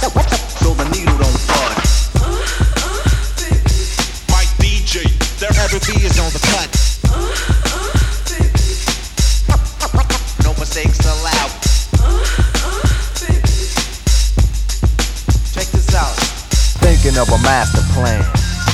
so the needle don't. My DJ, every beat is on the cut. No mistakes allowed. Check this out. Thinking of a master plan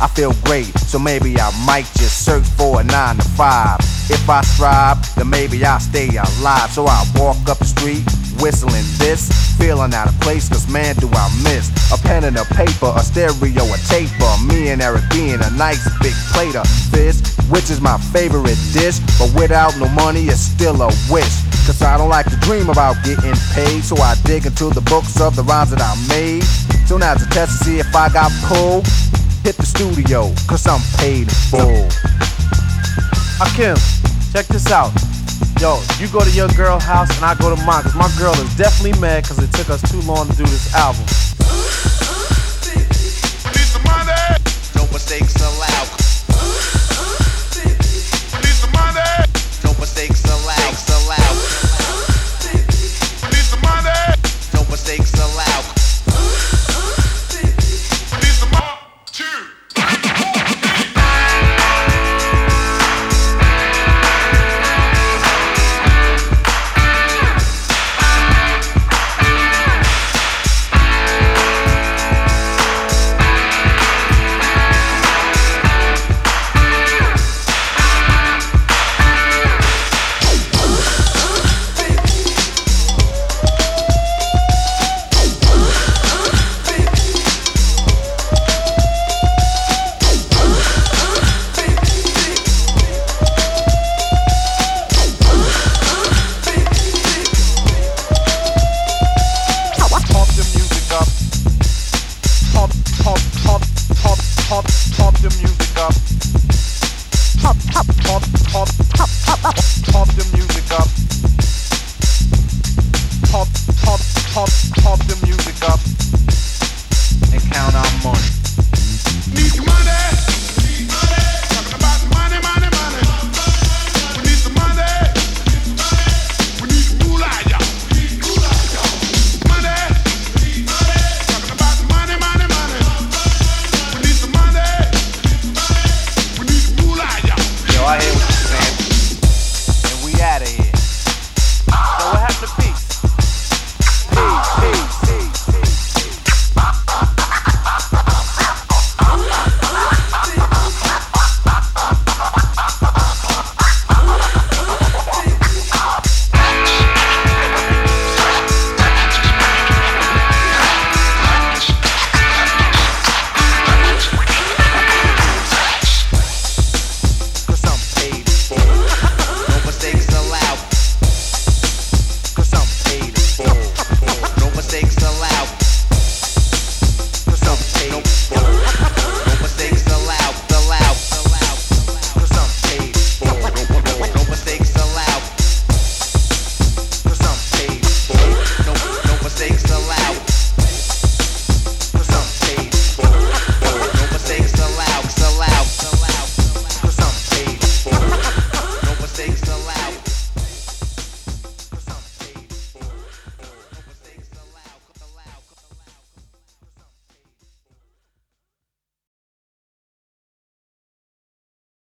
I feel great, so maybe I might just search for a 9 to 5. If I strive, then maybe I'll stay alive. So I walk up the street, whistling this, feeling out of place, cause man, do I miss a pen and a paper, a stereo, a taper. Me and Eric being a nice big plate of fish, which is my favorite dish. But without no money, it's still a wish. Cause I don't like to dream about getting paid, so I dig into the books of the rhymes that I made. So now to test to see if I got pulled, hit the studio, cause I'm paid in full. Hakim, check this out. Yo, you go to your girl house and I go to mine, cause my girl is definitely mad cause it took us too long to do this album. pop, pop the music up. Pop, pop, pop, pop, pop, pop, pop, pop the music up. Pop, pop, pop, pop the music up.